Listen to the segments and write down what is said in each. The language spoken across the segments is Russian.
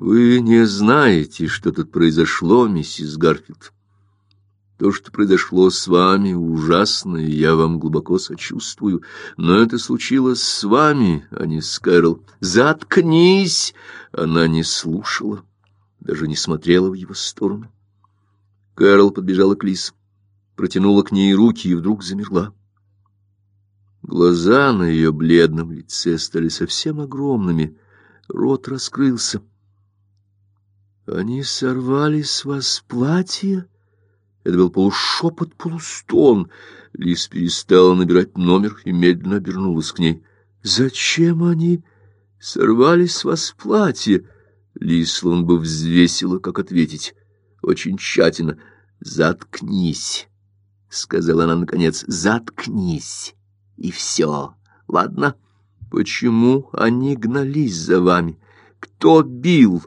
Вы не знаете, что тут произошло, миссис Гарфилд. То, что произошло с вами, ужасно, и я вам глубоко сочувствую. Но это случилось с вами, а не с Кэрол. Заткнись! Она не слушала, даже не смотрела в его сторону. Кэрол подбежала к Лиз, протянула к ней руки и вдруг замерла. Глаза на ее бледном лице стали совсем огромными, рот раскрылся. «Они сорвали с вас платье?» Это был полушепот, полустон. Лис перестала набирать номер и медленно обернулась к ней. «Зачем они сорвали с вас платье?» Лис словно бы взвесила, как ответить. Очень тщательно. «Заткнись», — сказала она наконец. «Заткнись, и все. Ладно? Почему они гнались за вами? Кто бил?»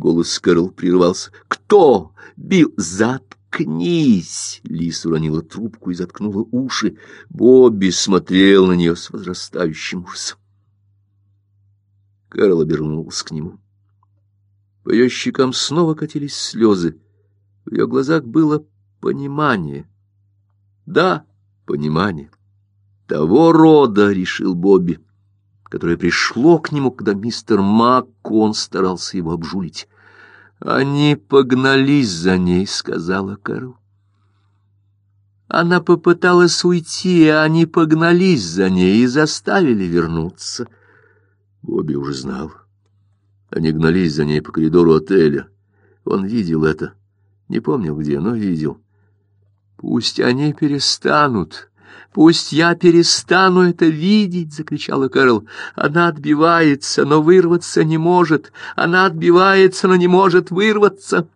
Голос Кэрол прервался. «Кто бил? Заткнись!» Лис уронила трубку и заткнула уши. Бобби смотрел на нее с возрастающим ужасом. Карл обернулся к нему. По ее щекам снова катились слезы. В ее глазах было понимание. Да, понимание. Того рода, — решил Бобби, — которое пришло к нему, когда мистер Маккон старался его обжулить. Они погнались за ней, сказала Кэрол. Она попыталась уйти, а они погнались за ней и заставили вернуться. Бобби уже знал. Они гнались за ней по коридору отеля. Он видел это. Не помнил где, но видел. Пусть они перестанут, Пусть я перестану это видеть, — закричала Кэрол. Она отбивается, но вырваться не может. Она отбивается, но не может вырваться.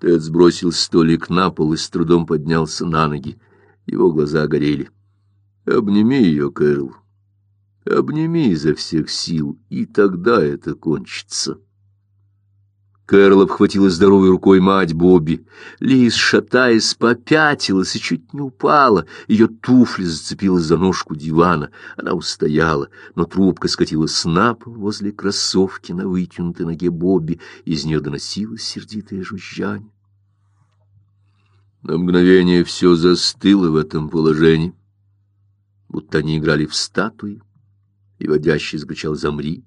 Тед сбросил столик на пол и с трудом поднялся на ноги. Его глаза горели. Обними ее, Кэрол. Обними изо всех сил, и тогда это кончится. Кэрол обхватила здоровой рукой мать Бобби. Лиз, шатаясь, попятилась и чуть не упала. Ее туфли зацепилась за ножку дивана. Она устояла, но трубка скатилась на пол возле кроссовки на вытянутой ноге Бобби. Из нее доносилось сердитое жужжание. На мгновение все застыло в этом положении, будто они играли в статуи, и водящий закричал «Замри!»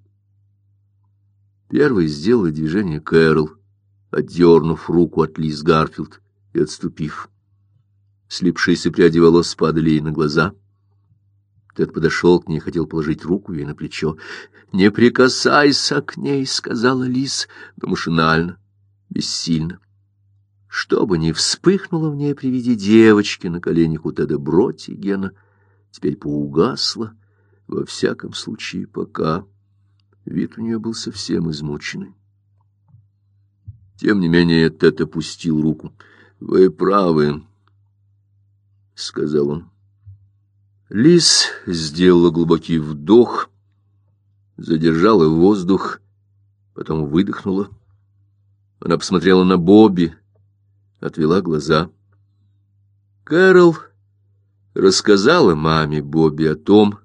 Первый сделал движение Кэрол, отдернув руку от Лиз Гарфилд и отступив. Слипшиеся пряди волос падали ей на глаза. Тед подошел к ней хотел положить руку ей на плечо. «Не прикасайся к ней», — сказала Лиз, но машинально, бессильно. Что бы ни вспыхнуло в ней при виде девочки на коленях у Теда Бротигена, теперь поугасло, во всяком случае, пока... Вид у нее был совсем измученный. Тем не менее, Тед опустил руку. — Вы правы, — сказал он. Лис сделала глубокий вдох, задержала воздух, потом выдохнула. Она посмотрела на Бобби, отвела глаза. Кэрол рассказала маме Бобби о том,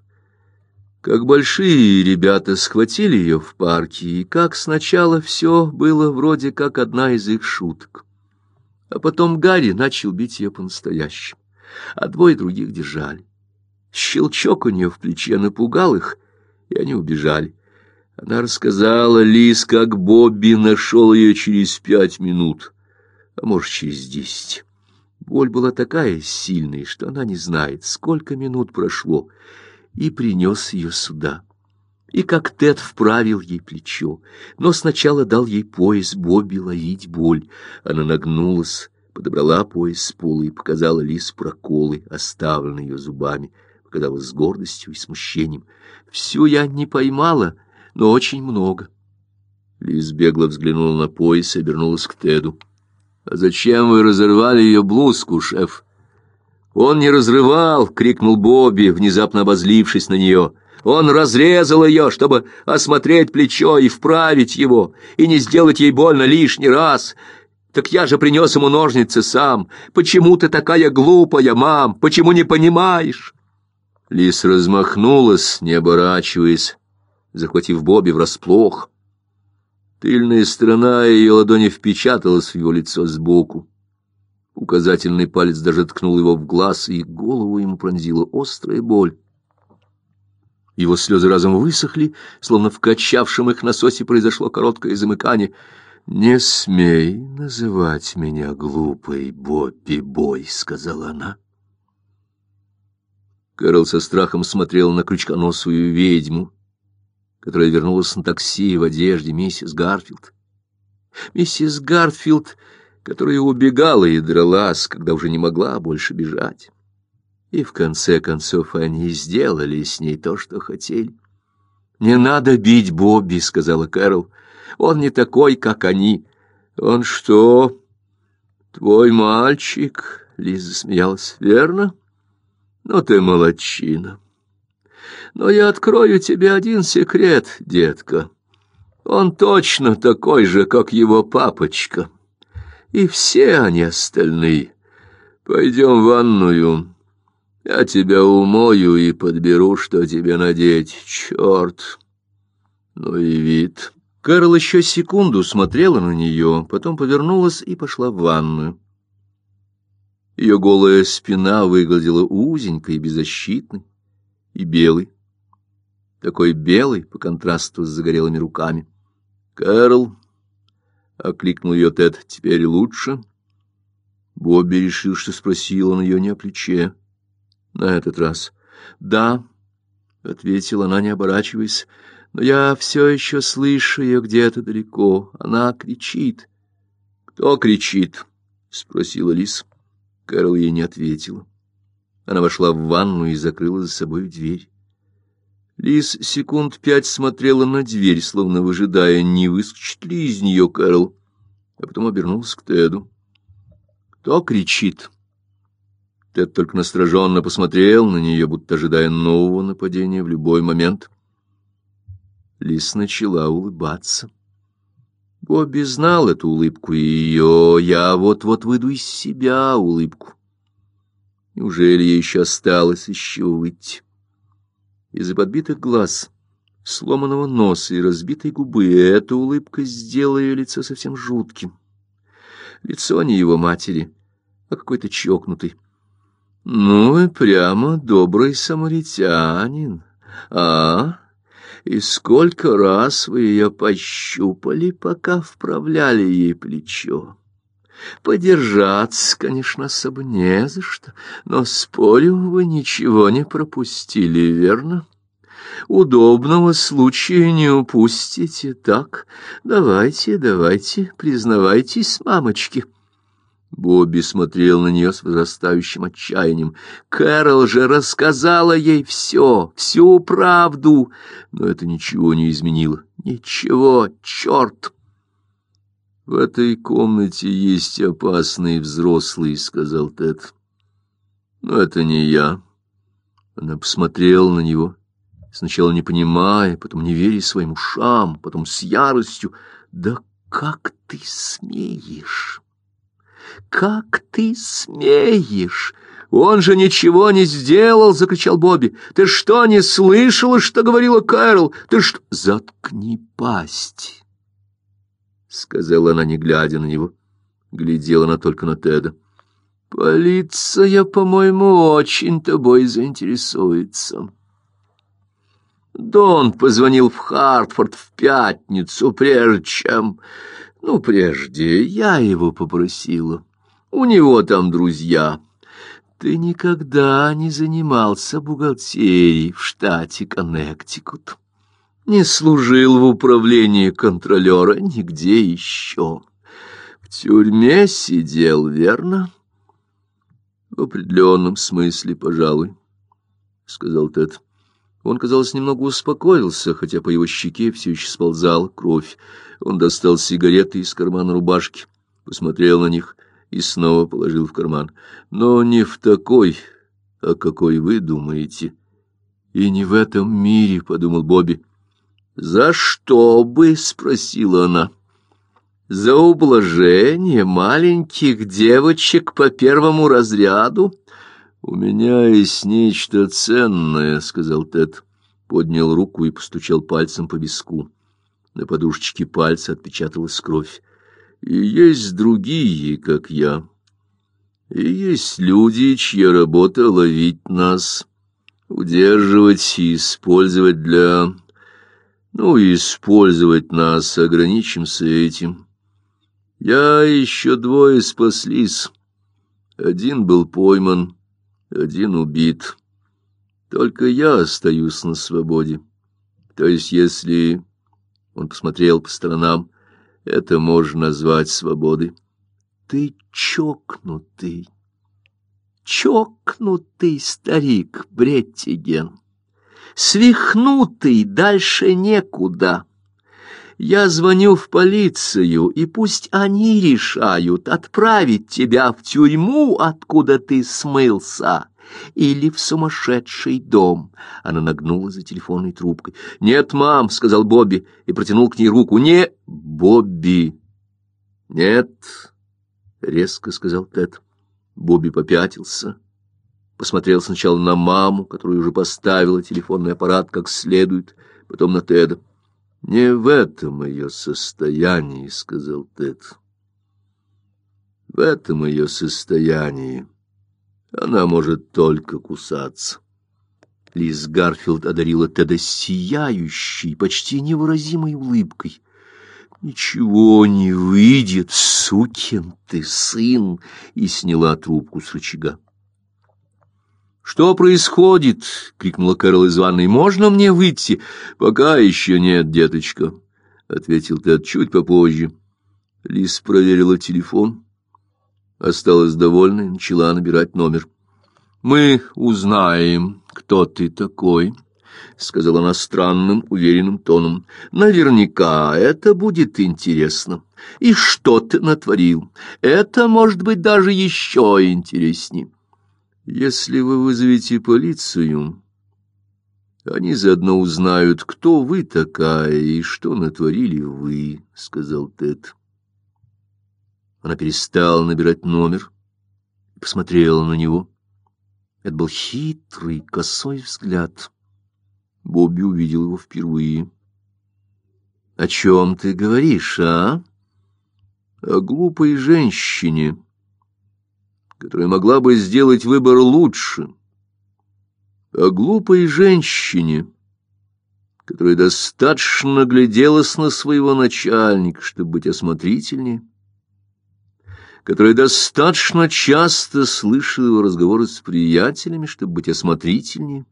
как большие ребята схватили ее в парке, и как сначала все было вроде как одна из их шуток. А потом Гарри начал бить ее по-настоящему, а двое других держали. Щелчок у нее в плече напугал их, и они убежали. Она рассказала Лиз, как Бобби нашел ее через пять минут, а может, через десять. Боль была такая сильная, что она не знает, сколько минут прошло, и принес ее сюда. И как Тед вправил ей плечо, но сначала дал ей пояс Бобби ловить боль. Она нагнулась, подобрала пояс с пола и показала Лис проколы, оставленные ее зубами, показала с гордостью и смущением. «Всю я не поймала, но очень много». Лис бегло взглянула на пояс и обернулась к Теду. «А зачем вы разорвали ее блузку, шеф?» «Он не разрывал!» — крикнул Бобби, внезапно обозлившись на нее. «Он разрезал ее, чтобы осмотреть плечо и вправить его, и не сделать ей больно лишний раз. Так я же принес ему ножницы сам. Почему ты такая глупая, мам? Почему не понимаешь?» Лис размахнулась, не оборачиваясь, захватив Бобби врасплох. Тыльная сторона ее ладони впечаталась в его лицо сбоку. Указательный палец даже ткнул его в глаз, и голову ему пронзила острая боль. Его слезы разом высохли, словно в качавшем их насосе произошло короткое замыкание. «Не смей называть меня глупой, Бобби-бой», — сказала она. Кэрол со страхом смотрел на крючконосую ведьму, которая вернулась на такси в одежде миссис Гарфилд. Миссис Гарфилд, которая убегала и дралась, когда уже не могла больше бежать. И в конце концов они сделали с ней то, что хотели. «Не надо бить Бобби», — сказала Кэрол. «Он не такой, как они». «Он что, твой мальчик?» — Лиза смеялась. «Верно? Ну ты молодчина. Но я открою тебе один секрет, детка. Он точно такой же, как его папочка. И все они остальные. Пойдем в ванную». Я тебя умою и подберу, что тебе надеть. Черт! Ну и вид. Карл еще секунду смотрела на нее, потом повернулась и пошла в ванную. Ее голая спина выглядела узенькой беззащитной, и белой. Такой белый по контрасту с загорелыми руками. «Кэрол!» — окликнул ее Тед. «Теперь лучше?» Бобби решил, что спросил он ее не о плече на этот раз. «Да», — ответила она, не оборачиваясь, — «но я все еще слышу ее где-то далеко. Она кричит». «Кто кричит?» — спросила Лис. Кэрол ей не ответила. Она вошла в ванну и закрыла за собой дверь. Лис секунд пять смотрела на дверь, словно выжидая, не выскочит ли из нее Кэрол, а потом обернулась к Теду. «Кто кричит?» Тед только настороженно посмотрел на нее, будто ожидая нового нападения в любой момент. Лис начала улыбаться. Бобби знал эту улыбку, и ее «я вот-вот выйду из себя» улыбку. Неужели ей еще осталось еще выйти? Из-за подбитых глаз, сломанного носа и разбитой губы эта улыбка сделала ее лицо совсем жутким. Лицо не его матери, а какой-то чокнутый. Ну и прямо добрый самаритянин. А? И сколько раз вы ее пощупали, пока вправляли ей плечо? Подержаться, конечно, особо не за что, но, спорю, вы ничего не пропустили, верно? Удобного случая не упустите, так? Давайте, давайте, признавайтесь, мамочки». Бобби смотрел на нее с возрастающим отчаянием. Кэрол же рассказала ей все, всю правду, но это ничего не изменило. Ничего, черт! В этой комнате есть опасные взрослые, — сказал Тед. Но это не я. Она посмотрела на него, сначала не понимая, потом не веря своим ушам, потом с яростью. «Да как ты смеешь?» «Как ты смеешь? Он же ничего не сделал!» — закричал Бобби. «Ты что, не слышала, что говорила Кэрол? Ты что...» «Заткни пасть!» — сказала она, не глядя на него. Глядела она только на Теда. «Полиция, по-моему, очень тобой заинтересуется». Дон позвонил в Хартфорд в пятницу, прежде чем... Ну, прежде я его попросила. У него там друзья. Ты никогда не занимался бухгалтерией в штате Коннектикут. Не служил в управлении контролера нигде еще. В тюрьме сидел, верно? В определенном смысле, пожалуй, — сказал Тед. Он, казалось, немного успокоился, хотя по его щеке все еще сползала кровь. Он достал сигареты из кармана рубашки, посмотрел на них и снова положил в карман. Но не в такой, а какой вы думаете. И не в этом мире, — подумал Бобби. «За что бы?» — спросила она. «За ублажение маленьких девочек по первому разряду?» «У меня есть нечто ценное», — сказал Тед. Поднял руку и постучал пальцем по виску. На подушечке пальца отпечаталась кровь. И есть другие, как я. И есть люди, чья работа — ловить нас, удерживать и использовать для... Ну, использовать нас, ограничимся этим. Я еще двое спаслись. Один был пойман, один убит. Только я остаюсь на свободе. То есть, если... Он посмотрел по сторонам. Это можно назвать свободой. Ты чокнутый, чокнутый старик Бреттиген. Свихнутый, дальше некуда. Я звоню в полицию, и пусть они решают, отправить тебя в тюрьму, откуда ты смылся, или в сумасшедший дом. Она нагнула за телефонной трубкой. «Нет, мам», — сказал Бобби и протянул к ней руку. «Не, Бобби». «Нет», — резко сказал Тед. Бобби попятился. Посмотрел сначала на маму, которая уже поставила телефонный аппарат как следует, потом на Теда. «Не в этом ее состоянии», — сказал Тед. «В этом ее состоянии она может только кусаться». Лиз Гарфилд одарила Теда сияющей, почти невыразимой улыбкой. «Ничего не выйдет, сукин ты сын!» и сняла трубку с рычага. «Что происходит?» — крикнула Кэрол из ванной. «Можно мне выйти?» «Пока еще нет, деточка», — ответил Тед чуть попозже. Лис проверила телефон, осталась довольна и начала набирать номер. «Мы узнаем, кто ты такой», — сказала она странным, уверенным тоном. «Наверняка это будет интересно. И что ты натворил? Это может быть даже еще интереснее». Если вы вызовете полицию, они заодно узнают, кто вы такая и что натворили вы, — сказал Тед. Она перестала набирать номер и посмотрела на него. Это был хитрый, косой взгляд. Бобби увидел его впервые. — О чем ты говоришь, а? — О глупой женщине, которая могла бы сделать выбор лучше, о глупой женщине, которая достаточно гляделась на своего начальника, чтобы быть осмотрительнее, которая достаточно часто слышала его разговоры с приятелями, чтобы быть осмотрительнее,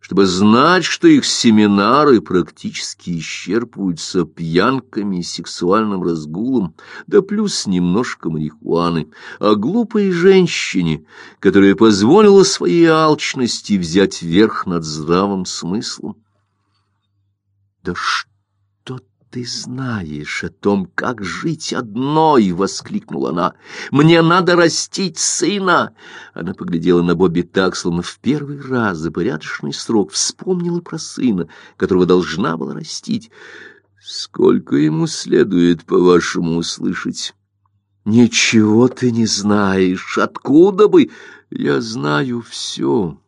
чтобы знать, что их семинары практически исчерпываются пьянками и сексуальным разгулом, да плюс немножко марихуаны, а глупой женщине, которая позволила своей алчности взять верх над здравым смыслом. Да что ты знаешь о том, как жить одной!» — воскликнула она. «Мне надо растить сына!» Она поглядела на Бобби так, словно в первый раз за порядочный срок вспомнила про сына, которого должна была растить. «Сколько ему следует, по-вашему, услышать?» «Ничего ты не знаешь. Откуда бы? Я знаю все».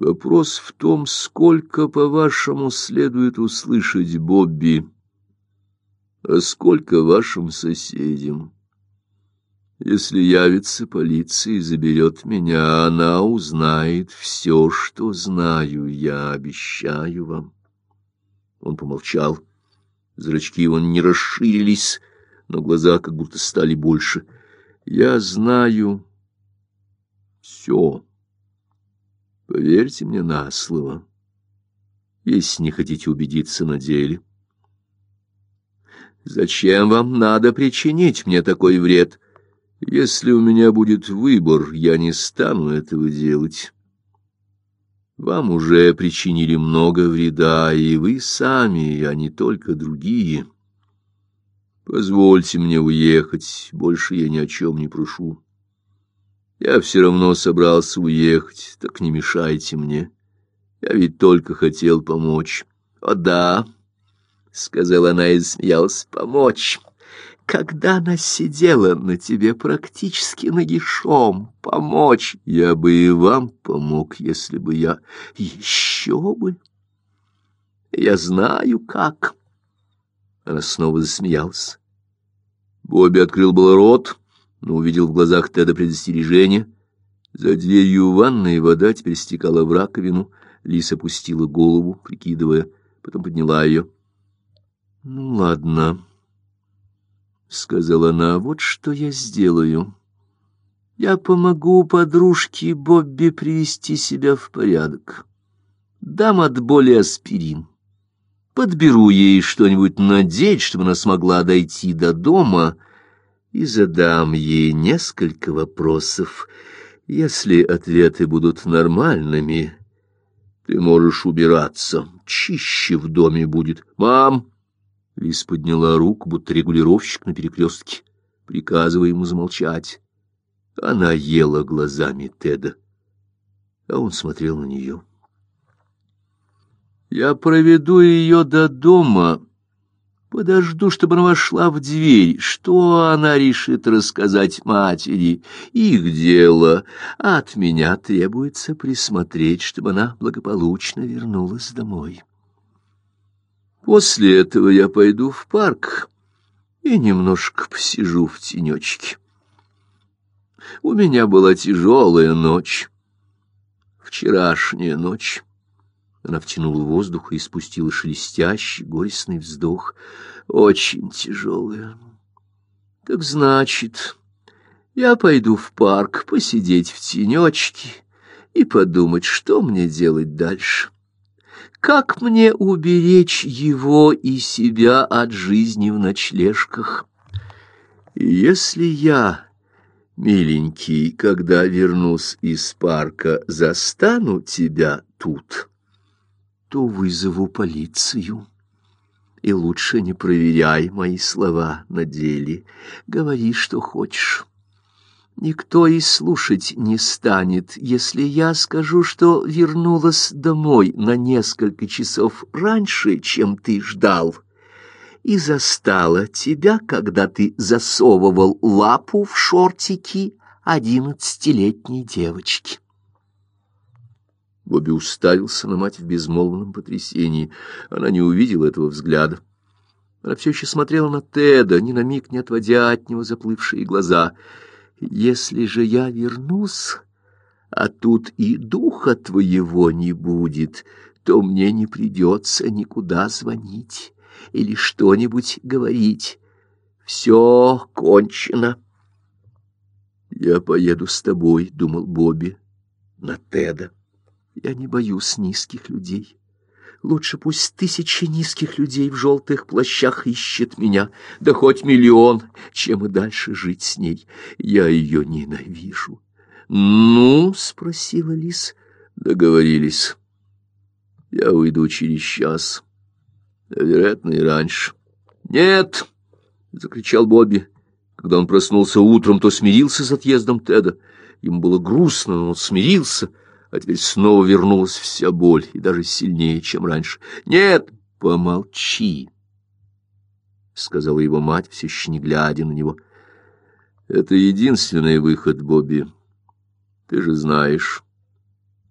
Вопрос в том, сколько, по-вашему, следует услышать Бобби, а сколько вашим соседям. Если явится полиция и заберет меня, она узнает все, что знаю, я обещаю вам. Он помолчал. Зрачки его не расширились, но глаза как будто стали больше. Я знаю все. Поверьте мне на слово, если не хотите убедиться на деле. Зачем вам надо причинить мне такой вред? Если у меня будет выбор, я не стану этого делать. Вам уже причинили много вреда, и вы сами, а не только другие. Позвольте мне уехать, больше я ни о чем не прошу. Я все равно собрался уехать, так не мешайте мне. Я ведь только хотел помочь. — О, да, — сказала она и смеялась, — помочь. Когда она сидела на тебе практически нагишом, помочь. Я бы и вам помог, если бы я... Еще бы. Я знаю, как. Она снова засмеялась. Бобби открыл был рот, но увидел в глазах Теда предостережение. За дверью ванной вода теперь стекала в раковину. Лиса опустила голову, прикидывая, потом подняла ее. — Ну, ладно, — сказала она, — вот что я сделаю. Я помогу подружке Бобби привести себя в порядок. Дам от боли аспирин. Подберу ей что-нибудь надеть, чтобы она смогла дойти до дома, и задам ей несколько вопросов. Если ответы будут нормальными, ты можешь убираться, чище в доме будет. Мам! Лис подняла руку, будто регулировщик на перекрестке, приказывая ему замолчать. Она ела глазами Теда, а он смотрел на нее. «Я проведу ее до дома, подожду, чтобы она вошла в дверь. Что она решит рассказать матери? Их дело. От меня требуется присмотреть, чтобы она благополучно вернулась домой. После этого я пойду в парк и немножко посижу в тенечке». У меня была тяжелая ночь. Вчерашняя ночь. Она втянула воздух и испустила шелестящий, горестный вздох. Очень тяжелая. Так значит, я пойду в парк посидеть в тенечке и подумать, что мне делать дальше. Как мне уберечь его и себя от жизни в ночлежках? Если я Миленький, когда вернусь из парка, застану тебя тут, то вызову полицию. И лучше не проверяй мои слова на деле. Говори, что хочешь. Никто и слушать не станет, если я скажу, что вернулась домой на несколько часов раньше, чем ты ждал и застала тебя, когда ты засовывал лапу в шортики одиннадцатилетней девочки. Бобби уставился на мать в безмолвном потрясении. Она не увидела этого взгляда. Она все еще смотрела на Теда, ни на миг не отводя от него заплывшие глаза. «Если же я вернусь, а тут и духа твоего не будет, то мне не придется никуда звонить или что-нибудь говорить. Все кончено. «Я поеду с тобой», — думал Бобби, — «на Теда. Я не боюсь низких людей. Лучше пусть тысячи низких людей в желтых плащах ищет меня, да хоть миллион, чем и дальше жить с ней. Я ее ненавижу». «Ну?» — спросила Лис. «Договорились. Я уйду через час» вероятно, и раньше. «Нет!» — закричал Бобби. Когда он проснулся утром, то смирился с отъездом Теда. Ему было грустно, но он смирился, а теперь снова вернулась вся боль, и даже сильнее, чем раньше. «Нет, помолчи!» — сказала его мать, все еще не глядя на него. «Это единственный выход, Бобби. Ты же знаешь».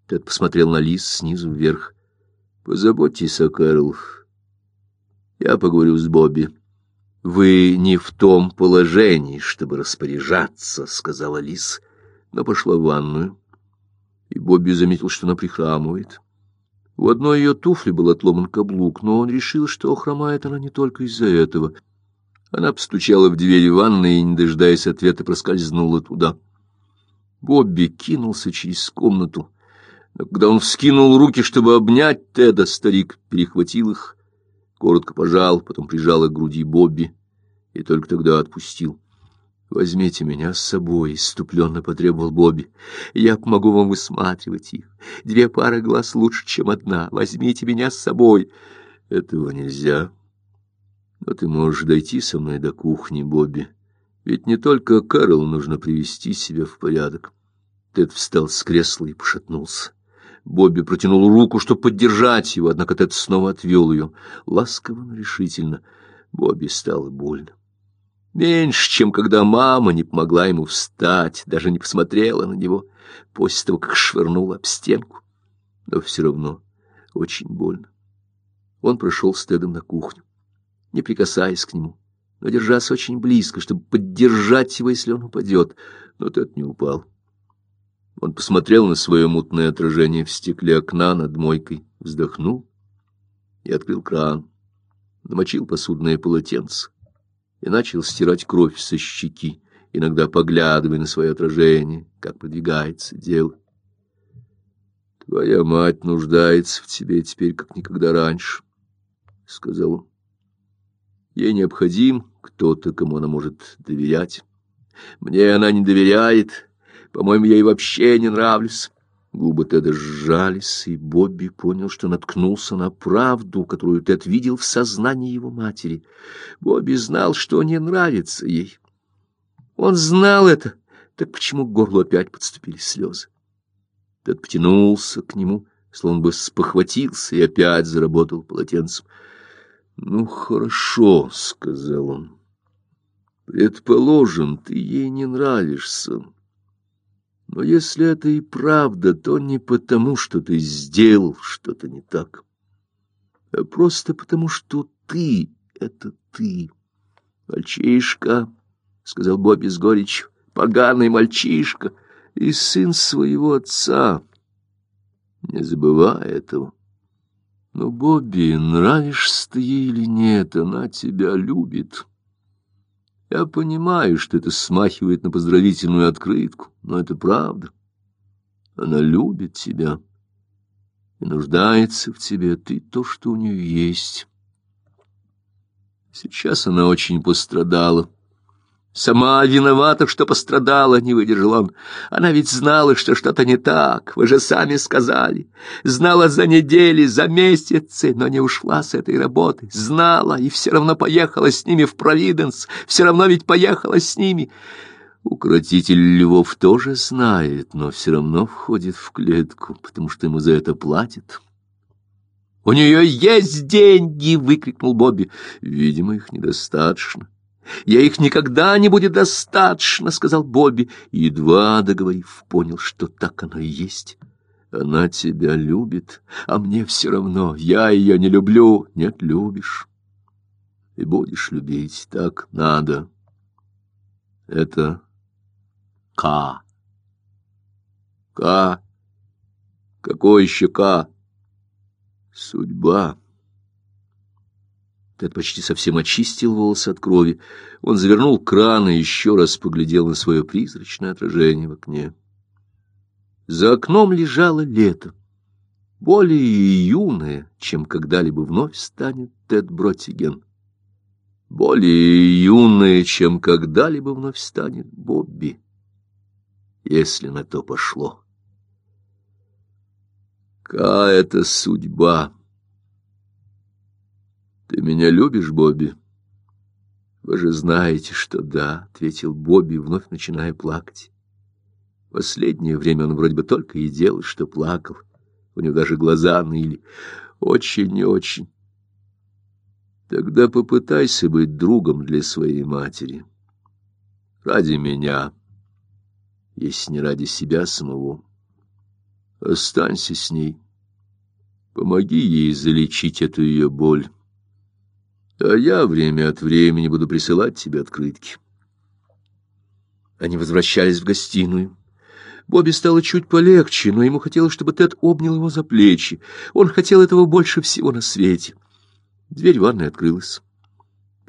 Тед посмотрел на Лис снизу вверх. «Позаботьтесь о Кэрол». Я поговорю с Бобби. Вы не в том положении, чтобы распоряжаться, сказала Лис, но пошла в ванную. И Бобби заметил, что она прихрамывает. У одной ее туфли был отломан каблук, но он решил, что хромает она не только из-за этого. Она постучала в дверь ванной и, не дожидаясь ответа, проскользнула туда. Бобби кинулся через комнату. Но когда он вскинул руки, чтобы обнять Теда, старик перехватил их коротко пожал, потом прижал к груди Бобби и только тогда отпустил. «Возьмите меня с собой», — иступленно потребовал Бобби. «Я помогу вам высматривать их. Две пары глаз лучше, чем одна. Возьмите меня с собой». «Этого нельзя. Но ты можешь дойти со мной до кухни, Бобби. Ведь не только Кэрол нужно привести себя в порядок». Тед встал с кресла и пошатнулся. Бобби протянул руку, чтобы поддержать его, однако Тед снова отвел ее. Ласково, но решительно. Бобби стало больно. Меньше, чем когда мама не помогла ему встать, даже не посмотрела на него после того, как швырнула об стенку. Но все равно очень больно. Он прошел с Тедом на кухню, не прикасаясь к нему, но держась очень близко, чтобы поддержать его, если он упадет. Но Тед не упал. Он посмотрел на свое мутное отражение в стекле окна над мойкой, вздохнул и открыл кран, намочил посудное полотенце и начал стирать кровь со щеки, иногда поглядывая на свое отражение, как продвигается дело. «Твоя мать нуждается в тебе теперь, как никогда раньше», — сказал он. «Ей необходим кто-то, кому она может доверять. Мне она не доверяет, по-моему, я ей вообще не нравлюсь». Губы Теда сжались, и Бобби понял, что наткнулся на правду, которую Тед видел в сознании его матери. Бобби знал, что не нравится ей. Он знал это, так почему к горлу опять подступили слезы? Тед потянулся к нему, словно бы спохватился, и опять заработал полотенцем. — Ну, хорошо, — сказал он. — Предположим, ты ей не нравишься. Но если это и правда, то не потому, что ты сделал что-то не так, а просто потому, что ты — это ты. Мальчишка, — сказал Бобби с горечью, — поганый мальчишка и сын своего отца. Не забывай этого. Но, Бобби, нравишься ты ей или нет, она тебя любит. Я понимаю, что это смахивает на поздравительную открытку, но это правда. Она любит тебя и нуждается в тебе. Ты то, что у нее есть. Сейчас она очень пострадала. Сама виновата, что пострадала, не выдержал он. Она ведь знала, что что-то не так, вы же сами сказали. Знала за недели, за месяцы, но не ушла с этой работы. Знала и все равно поехала с ними в Провиденс, все равно ведь поехала с ними. Укротитель львов тоже знает, но все равно входит в клетку, потому что ему за это платят. «У нее есть деньги!» — выкрикнул Бобби. «Видимо, их недостаточно». Я их никогда не будет достаточно, — сказал Бобби. Едва договорив, понял, что так оно и есть. Она тебя любит, а мне все равно. Я ее не люблю. Нет, любишь. И будешь любить. Так надо. Это К. К. Какой еще К? Судьба. Тед почти совсем очистил волосы от крови. Он завернул кран и еще раз поглядел на свое призрачное отражение в окне. За окном лежало лето, более юное, чем когда-либо вновь станет Тед Бротиген. Более юное, чем когда-либо вновь станет Бобби, если на то пошло. Какая-то судьба! Ты меня любишь, Бобби? Вы же знаете, что да, ответил Бобби, вновь начиная плакать. Последнее время он вроде бы только и делал, что плакал. У него даже глаза ныли. Очень и очень. Тогда попытайся быть другом для своей матери. Ради меня, если не ради себя самого. Останься с ней. Помоги ей залечить эту ее боль а я время от времени буду присылать тебе открытки. Они возвращались в гостиную. Бобби стало чуть полегче, но ему хотелось, чтобы Тед обнял его за плечи. Он хотел этого больше всего на свете. Дверь ванной открылась.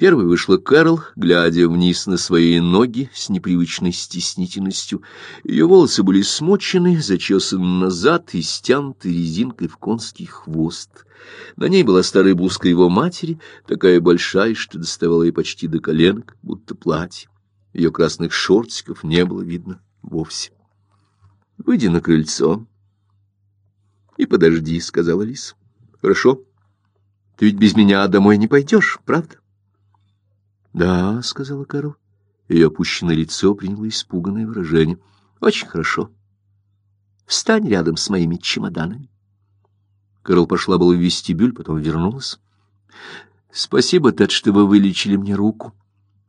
Первой вышла Кэрол, глядя вниз на свои ноги с непривычной стеснительностью. Ее волосы были смочены, зачесаны назад и стянуты резинкой в конский хвост. На ней была старая блузка его матери, такая большая, что доставала ей почти до коленок, будто платье. Ее красных шортиков не было видно вовсе. — Выйди на крыльцо и подожди, — сказала Лис. — Хорошо. Ты ведь без меня домой не пойдешь, правда? — Да, — сказала Карл. Ее опущенное лицо приняло испуганное выражение. — Очень хорошо. Встань рядом с моими чемоданами. Карл пошла было в вестибюль, потом вернулась. — Спасибо, Тед, что вы вылечили мне руку.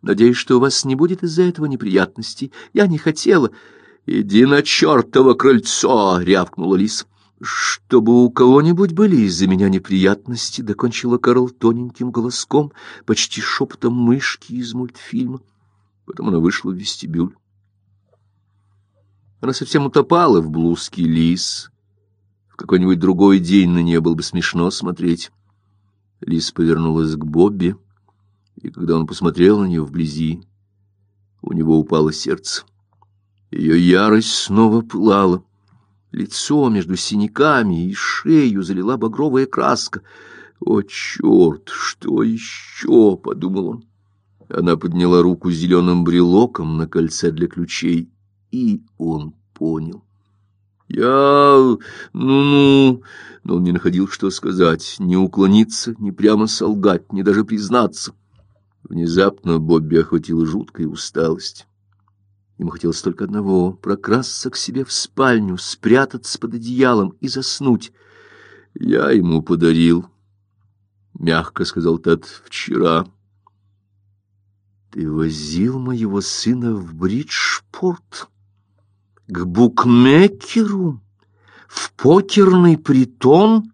Надеюсь, что у вас не будет из-за этого неприятностей. Я не хотела... — Иди на чертово крыльцо! — рявкнула Лис. — «Чтобы у кого-нибудь были из-за меня неприятности», — докончила Карл тоненьким голоском, почти шепотом мышки из мультфильма. Потом она вышла в вестибюль. Она совсем утопала в блузке лис. В какой-нибудь другой день на нее было бы смешно смотреть. Лис повернулась к Бобби, и когда он посмотрел на нее вблизи, у него упало сердце. Ее ярость снова пылала. Лицо между синяками и шею залила багровая краска. «О, черт, что еще?» — подумал он. Она подняла руку с зеленым брелоком на кольце для ключей, и он понял. «Я... ну-ну...» Но он не находил, что сказать, не уклониться, не прямо солгать, не даже признаться. Внезапно Бобби охватила жуткая усталость. Ему хотелось только одного — прокрасться к себе в спальню, спрятаться под одеялом и заснуть. Я ему подарил, — мягко сказал Тед, — вчера. Ты возил моего сына в Бриджпорт? К букмекеру? В покерный притон?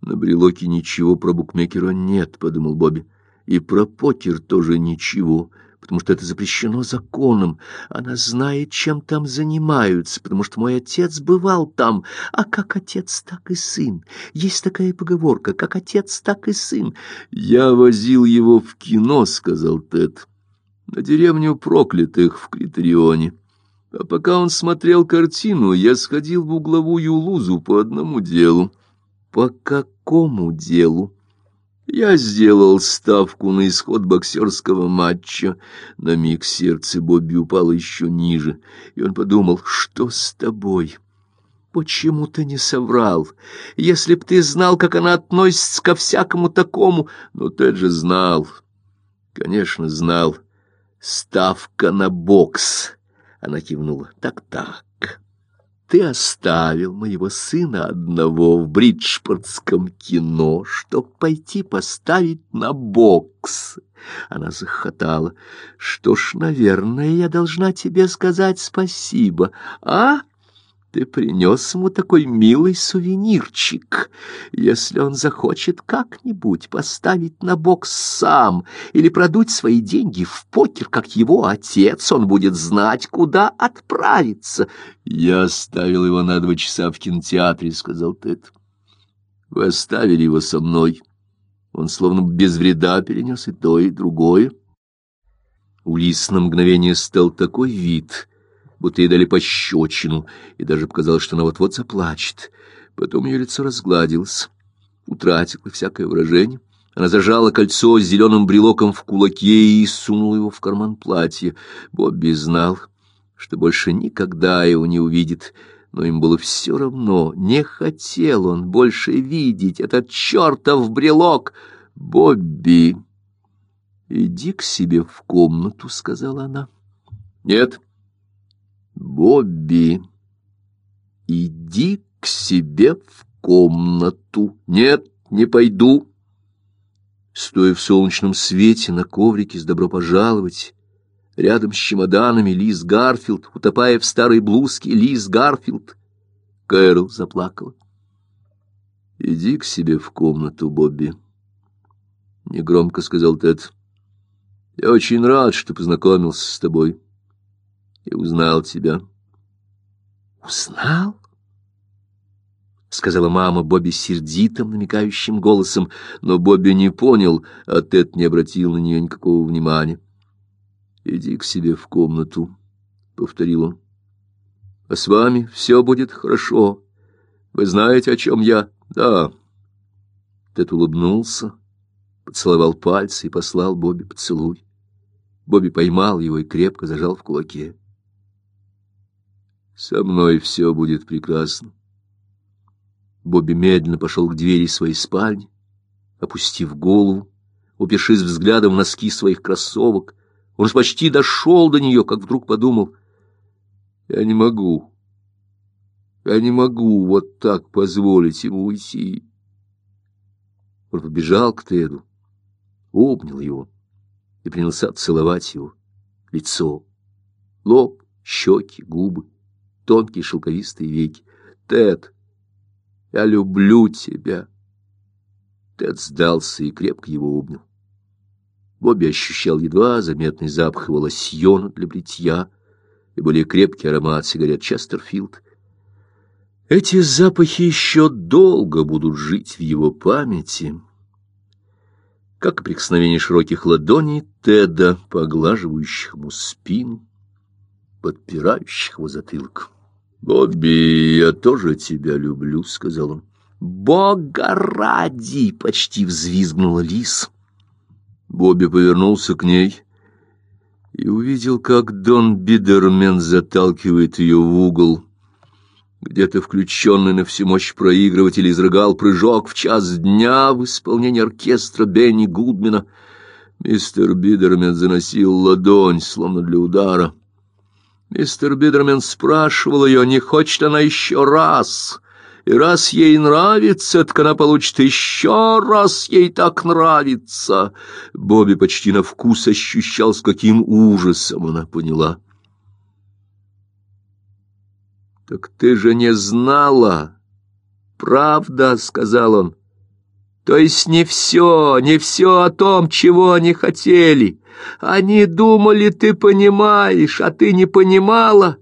На брелоке ничего про букмекера нет, — подумал Бобби. И про покер тоже ничего — потому что это запрещено законом. Она знает, чем там занимаются, потому что мой отец бывал там. А как отец, так и сын. Есть такая поговорка, как отец, так и сын. Я возил его в кино, — сказал Тед, — на деревню проклятых в Критерионе. А пока он смотрел картину, я сходил в угловую лузу по одному делу. По какому делу? Я сделал ставку на исход боксерского матча. На миг сердце Бобби упало еще ниже, и он подумал, что с тобой? Почему ты не соврал? Если б ты знал, как она относится ко всякому такому... Но Тед же знал, конечно, знал. Ставка на бокс. Она кивнула. Так-так ты оставил моего сына одного в бриджпортском кино, чтоб пойти поставить на бокс. Она захотала. Что ж, наверное, я должна тебе сказать спасибо, а? Ты принес ему такой милый сувенирчик. Если он захочет как-нибудь поставить на бокс сам или продуть свои деньги в покер, как его отец, он будет знать, куда отправиться. Я оставил его на два часа в кинотеатре, — сказал Тед. Вы оставили его со мной. Он словно без вреда перенес и то, и другое. У Лис на мгновение стал такой вид — будто ей дали пощечину, и даже показалось, что она вот-вот заплачет. Потом ее лицо разгладилось, утратило всякое выражение. Она зажала кольцо с зеленым брелоком в кулаке и сунула его в карман платья. Бобби знал, что больше никогда его не увидит, но им было все равно. Не хотел он больше видеть этот чертов брелок. «Бобби, иди к себе в комнату», — сказала она. «Нет». Бобби, иди к себе в комнату. Нет, не пойду. Стоя в солнечном свете на коврике с «Добро пожаловать», рядом с чемоданами Лиз Гарфилд, утопая в старой блузке Лиз Гарфилд, Кэрол заплакала. «Иди к себе в комнату, Бобби», — негромко сказал Тед. «Я очень рад, что познакомился с тобой» и узнал тебя. Узнал? сказала мама Бобби сердитым, намекающим голосом, но Бобби не понял, а Тед не обратил на нее никакого внимания. Иди к себе в комнату, повторил он. А с вами все будет хорошо. Вы знаете, о чем я? Да. Тед улыбнулся, поцеловал пальцы и послал Бобби поцелуй. Бобби поймал его и крепко зажал в кулаке. Со мной все будет прекрасно. Бобби медленно пошел к двери своей спальни, опустив голову, упершись взглядом в носки своих кроссовок. Он почти дошел до нее, как вдруг подумал, «Я не могу, я не могу вот так позволить ему уйти». Он побежал к Теду, обнял его и принялся целовать его лицо, лоб, щеки, губы тонкие шелковистые веки. «Тед, Я люблю тебя. Тед сдался и крепко его обнял. Бобби ощущал едва заметный запах его лосьона для бритья и более крепкий аромат сигарет Честерфилд. Эти запахи еще долго будут жить в его памяти, как прикосновение широких ладоней Теда, поглаживающих ему спину, подпирающих его затылок. «Бобби, я тоже тебя люблю», — сказал он. «Бога ради!» — почти взвизгнула лис. Бобби повернулся к ней и увидел, как Дон Бидермен заталкивает ее в угол. Где-то включенный на всю мощь проигрыватель изрыгал прыжок в час дня в исполнении оркестра Бенни Гудмина. Мистер Бидермен заносил ладонь, словно для удара. Мистер Бидермен спрашивал ее, не хочет она еще раз. И раз ей нравится, так она получит еще раз ей так нравится. Бобби почти на вкус ощущал, с каким ужасом она поняла. «Так ты же не знала!» «Правда», — сказал он. «То есть не все, не все о том, чего они хотели. Они думали, ты понимаешь, а ты не понимала».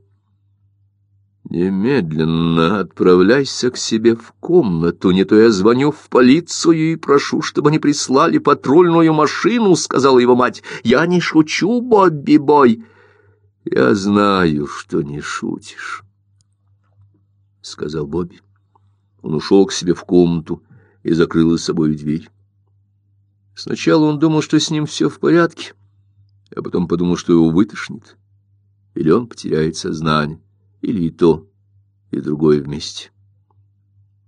«Немедленно отправляйся к себе в комнату, не то я звоню в полицию и прошу, чтобы они прислали патрульную машину», — сказала его мать. «Я не шучу, Бобби-бой». «Я знаю, что не шутишь». — сказал Бобби. Он ушел к себе в комнату и закрыл за собой дверь. Сначала он думал, что с ним все в порядке, а потом подумал, что его вытошнит, или он потеряет сознание, или и то, и другое вместе.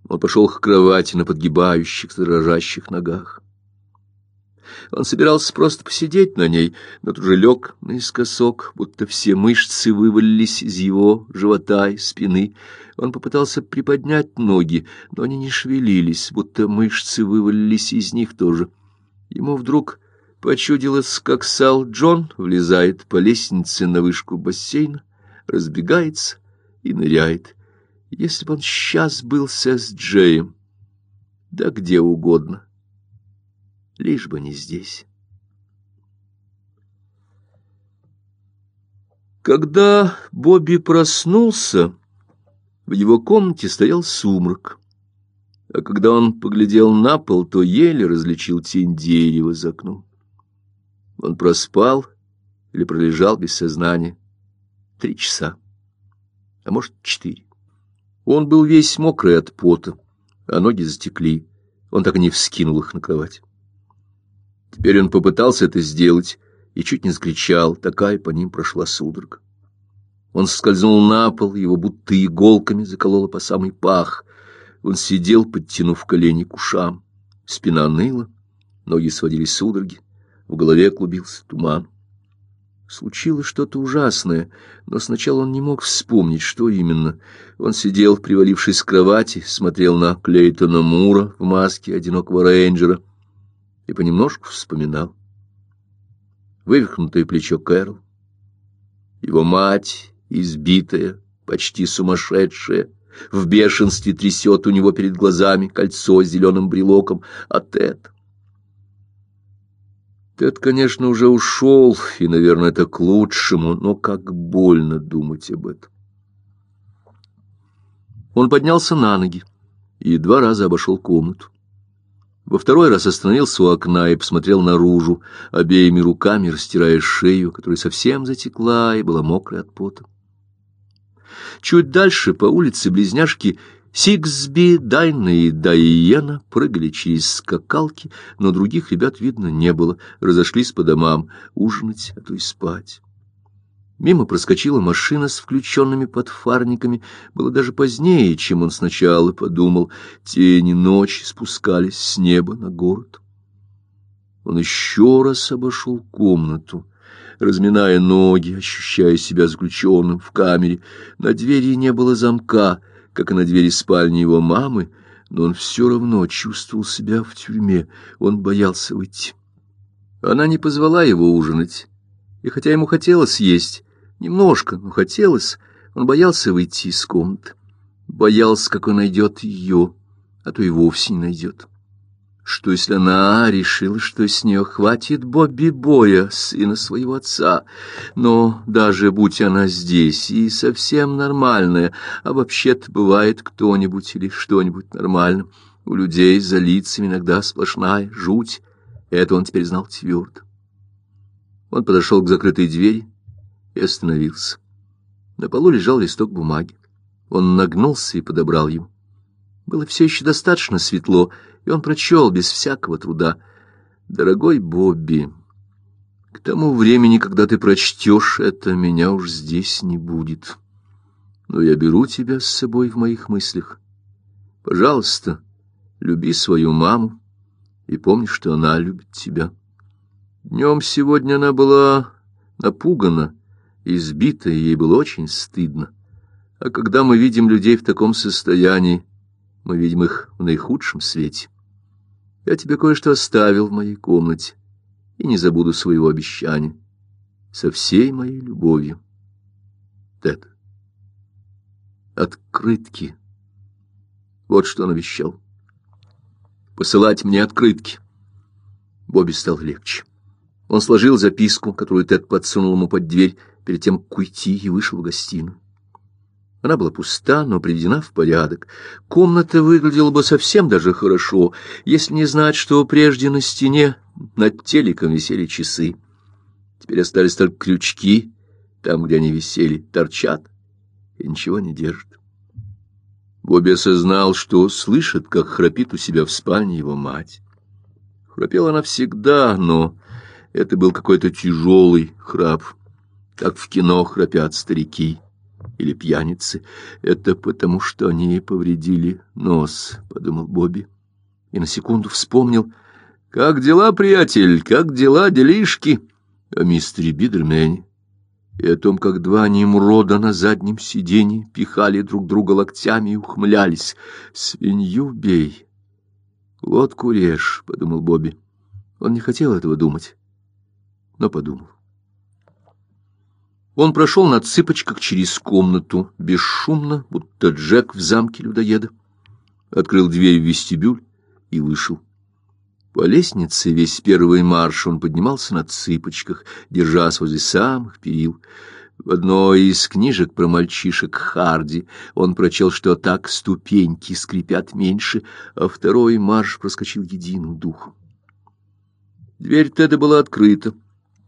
Он пошел к кровати на подгибающих, дрожащих ногах. Он собирался просто посидеть на ней, но тут же лег наискосок, будто все мышцы вывалились из его живота и спины. Он попытался приподнять ноги, но они не шевелились, будто мышцы вывалились из них тоже. Ему вдруг почудилось, как Сал Джон влезает по лестнице на вышку бассейна, разбегается и ныряет. Если бы он сейчас был с Джеем, да где угодно, лишь бы не здесь. Когда Бобби проснулся, в его комнате стоял сумрак, а когда он поглядел на пол, то еле различил тень дерева за окном. Он проспал или пролежал без сознания три часа, а может, четыре. Он был весь мокрый от пота, а ноги затекли. Он так и не вскинул их на кровать. Теперь он попытался это сделать и чуть не скричал, такая по ним прошла судорога. Он скользнул на пол, его будто иголками закололо по самый пах. Он сидел, подтянув колени к ушам. Спина ныла, ноги сводили судороги, в голове клубился туман. Случилось что-то ужасное, но сначала он не мог вспомнить, что именно. Он сидел, привалившись к кровати, смотрел на Клейтона Мура в маске одинокого рейнджера — и понемножку вспоминал. Вывихнутое плечо Кэрол, его мать, избитая, почти сумасшедшая, в бешенстве трясет у него перед глазами кольцо с зеленым брелоком, а Тед... Тед, конечно, уже ушел, и, наверное, это к лучшему, но как больно думать об этом. Он поднялся на ноги и два раза обошел комнату. Во второй раз остановился у окна и посмотрел наружу, обеими руками растирая шею, которая совсем затекла и была мокрая от пота. Чуть дальше по улице близняшки Сиксби, Дайна и Дайена прыгали через скакалки, но других ребят видно не было, разошлись по домам ужинать, а то и спать. Мимо проскочила машина с включенными подфарниками. Было даже позднее, чем он сначала подумал. Тени ночи спускались с неба на город. Он еще раз обошел комнату, разминая ноги, ощущая себя заключенным в камере. На двери не было замка, как и на двери спальни его мамы, но он все равно чувствовал себя в тюрьме. Он боялся выйти. Она не позвала его ужинать, и хотя ему хотелось есть, Немножко, но хотелось. Он боялся выйти из комнаты. Боялся, как он найдет ее. а то и вовсе не найдет. Что, если она решила, что с нее хватит Бобби Боя, сына своего отца? Но даже будь она здесь и совсем нормальная, а вообще-то бывает кто-нибудь или что-нибудь нормально, у людей за лицами иногда сплошная жуть. Это он теперь знал твердо. Он подошел к закрытой двери и остановился. На полу лежал листок бумаги. Он нагнулся и подобрал его. Было все еще достаточно светло, и он прочел без всякого труда. «Дорогой Бобби, к тому времени, когда ты прочтешь это, меня уж здесь не будет. Но я беру тебя с собой в моих мыслях. Пожалуйста, люби свою маму и помни, что она любит тебя. Днем сегодня она была напугана, избита, и ей было очень стыдно. А когда мы видим людей в таком состоянии, мы видим их в наихудшем свете. Я тебе кое-что оставил в моей комнате и не забуду своего обещания. Со всей моей любовью. Тед. Открытки. Вот что он обещал. Посылать мне открытки. Бобби стал легче. Он сложил записку, которую Тед подсунул ему под дверь, перед тем, как уйти, и вышел в гостиную. Она была пуста, но приведена в порядок. Комната выглядела бы совсем даже хорошо, если не знать, что прежде на стене над телеком висели часы. Теперь остались только крючки, там, где они висели, торчат и ничего не держат. Бобби осознал, что слышит, как храпит у себя в спальне его мать. Храпела она всегда, но это был какой-то тяжелый храп, как в кино храпят старики или пьяницы. Это потому, что они повредили нос, — подумал Бобби. И на секунду вспомнил, как дела, приятель, как дела, делишки, о мистере Бидермене и о том, как два немрода на заднем сиденье пихали друг друга локтями и ухмылялись. «Свинью бей!» «Лодку режь», — подумал Бобби. Он не хотел этого думать, но подумал. Он прошел на цыпочках через комнату, бесшумно, будто Джек в замке людоеда. Открыл дверь в вестибюль и вышел. По лестнице весь первый марш он поднимался на цыпочках, держась возле самых перил. В одной из книжек про мальчишек Харди он прочел, что так ступеньки скрипят меньше, а второй марш проскочил единым духом. Дверь Теда была открыта.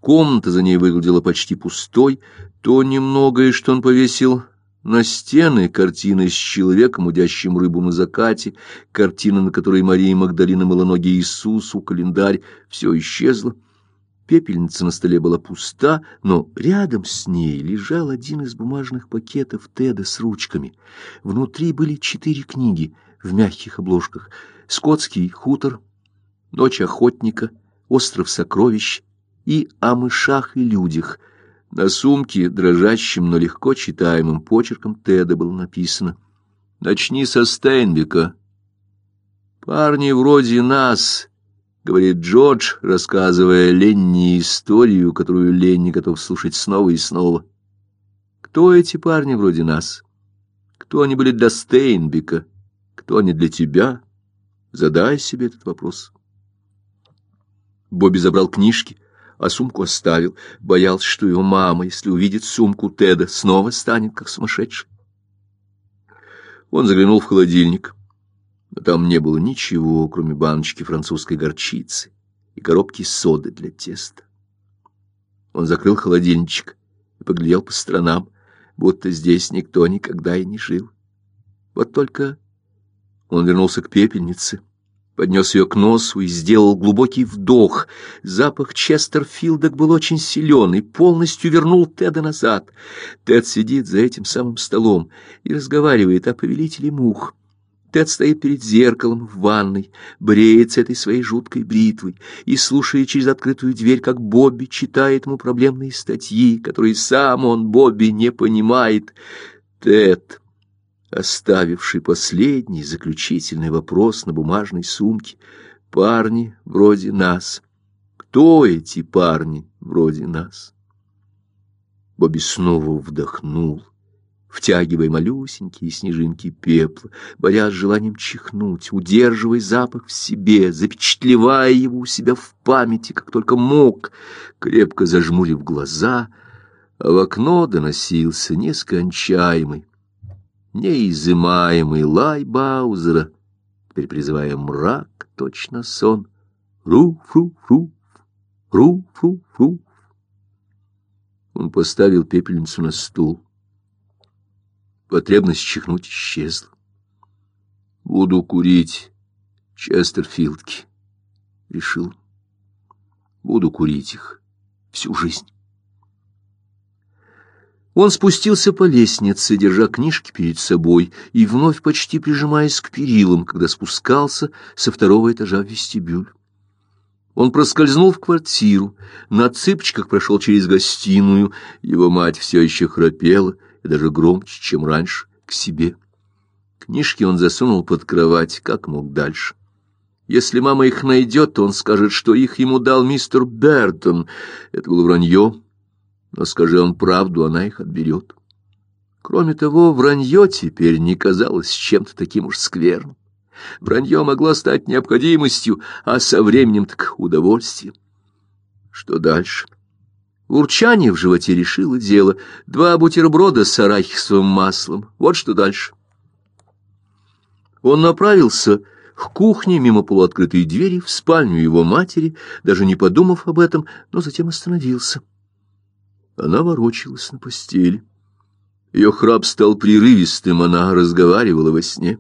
Комната за ней выглядела почти пустой, то немногое, что он повесил на стены, картины с человеком, удящим рыбу на закате, картина, на которой Мария Магдалина мыла ноги Иисусу, календарь, все исчезло. Пепельница на столе была пуста, но рядом с ней лежал один из бумажных пакетов Теда с ручками. Внутри были четыре книги в мягких обложках. «Скотский хутор», «Ночь охотника», «Остров сокровищ» и о мышах и людях. На сумке, дрожащим, но легко читаемым почерком Теда было написано «Начни со Стейнбека». «Парни вроде нас», — говорит Джордж, рассказывая Ленни историю, которую Ленни готов слушать снова и снова. «Кто эти парни вроде нас? Кто они были для Стейнбека? Кто они для тебя? Задай себе этот вопрос». Бобби забрал книжки — а сумку оставил. Боялся, что его мама, если увидит сумку Теда, снова станет как сумасшедший. Он заглянул в холодильник, но там не было ничего, кроме баночки французской горчицы и коробки соды для теста. Он закрыл холодильничек и поглядел по сторонам, будто здесь никто никогда и не жил. Вот только он вернулся к пепельнице поднес ее к носу и сделал глубокий вдох. Запах Честерфилда был очень силен и полностью вернул Теда назад. Тед сидит за этим самым столом и разговаривает о повелителе мух. Тед стоит перед зеркалом в ванной, бреется этой своей жуткой бритвой и слушает через открытую дверь, как Бобби читает ему проблемные статьи, которые сам он, Бобби, не понимает. Тед оставивший последний заключительный вопрос на бумажной сумке. Парни вроде нас. Кто эти парни вроде нас? Бобби снова вдохнул втягивая малюсенькие снежинки пепла, борясь с желанием чихнуть, удерживая запах в себе, запечатлевая его у себя в памяти, как только мог, крепко зажмурив глаза, а в окно доносился нескончаемый, неизымаемый лай Баузера, теперь призывая мрак, точно сон. Ру-фру-фру, ру-фру-фру. Он поставил пепельницу на стул. Потребность чихнуть исчезла. Буду курить Честерфилдки, решил. Буду курить их всю жизнь. Он спустился по лестнице, держа книжки перед собой и вновь почти прижимаясь к перилам, когда спускался со второго этажа в вестибюль. Он проскользнул в квартиру, на цыпочках прошел через гостиную, его мать все еще храпела, и даже громче, чем раньше, к себе. Книжки он засунул под кровать, как мог дальше. Если мама их найдет, он скажет, что их ему дал мистер Бертон. Это было вранье, но скажи он правду, она их отберет. Кроме того, вранье теперь не казалось чем-то таким уж скверным. Вранье могло стать необходимостью, а со временем так удовольствием. Что дальше? — Урчание в животе решило дело. Два бутерброда с арахисовым маслом. Вот что дальше. Он направился к кухне мимо полуоткрытой двери в спальню его матери, даже не подумав об этом, но затем остановился. Она ворочалась на постели. Ее храп стал прерывистым, она разговаривала во сне.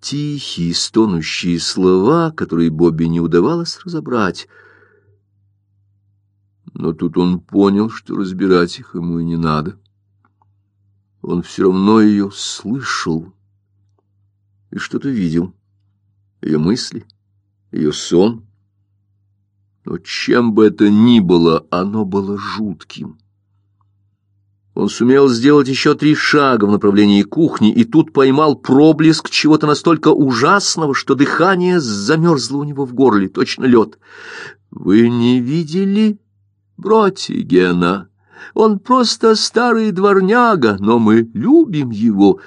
Тихие, стонущие слова, которые Бобби не удавалось разобрать — но тут он понял, что разбирать их ему и не надо. Он все равно ее слышал и что-то видел. Ее мысли, ее сон. Но чем бы это ни было, оно было жутким. Он сумел сделать еще три шага в направлении кухни, и тут поймал проблеск чего-то настолько ужасного, что дыхание замерзло у него в горле, точно лед. «Вы не видели?» Бротигена. Он просто старый дворняга, но мы любим его.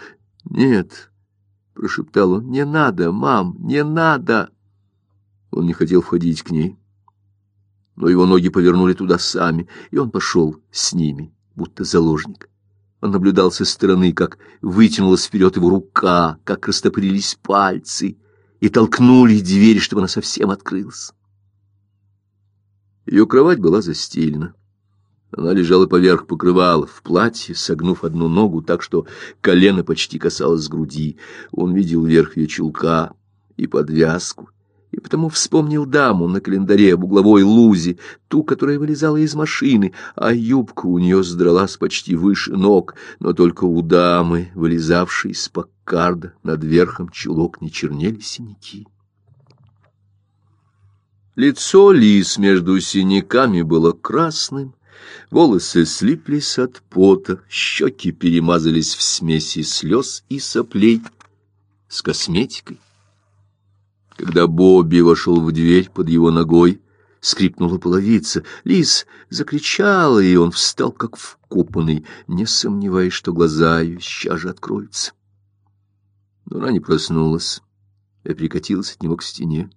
Нет, — прошептал он, — не надо, мам, не надо. Он не хотел входить к ней, но его ноги повернули туда сами, и он пошел с ними, будто заложник. Он наблюдал со стороны, как вытянулась вперед его рука, как растопырились пальцы, и толкнули дверь, чтобы она совсем открылась. Ее кровать была застелена. Она лежала поверх покрывала, в платье, согнув одну ногу так, что колено почти касалось груди. Он видел верх ее чулка и подвязку, и потому вспомнил даму на календаре об угловой лузе, ту, которая вылезала из машины, а юбка у нее сдралась почти выше ног, но только у дамы, вылезавшей из паккарда, над верхом чулок не чернели синяки. Лицо Лис между синяками было красным, волосы слиплись от пота, щеки перемазались в смеси слез и соплей с косметикой. Когда Бобби вошел в дверь под его ногой, скрипнула половица. Лис закричала, и он встал как вкопанный, не сомневаясь, что глаза ее сейчас же откроются. Но она не проснулась и прикатилась от него к стене.